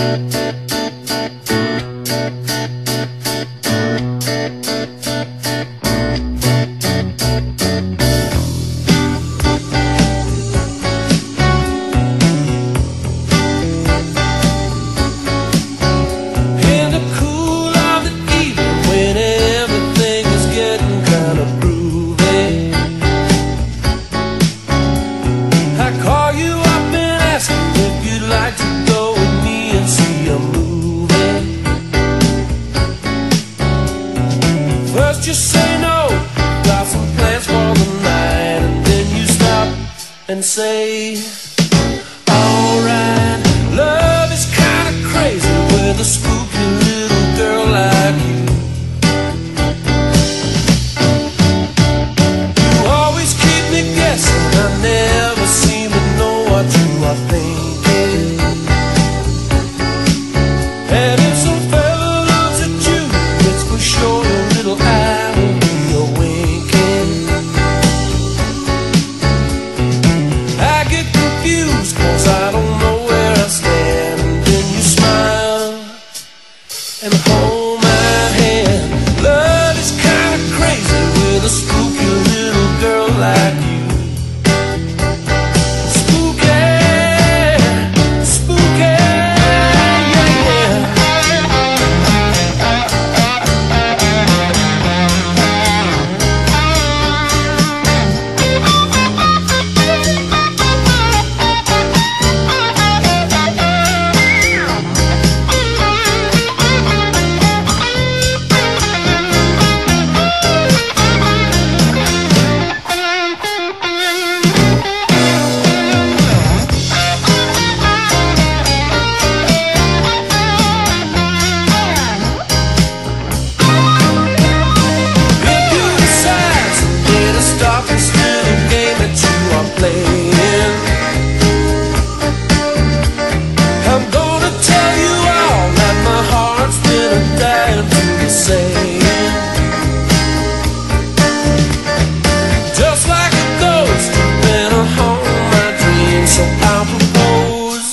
Música and say playing. I'm gonna tell you all that my heart's been dying to. Just like a ghost, been my dreams, so I propose.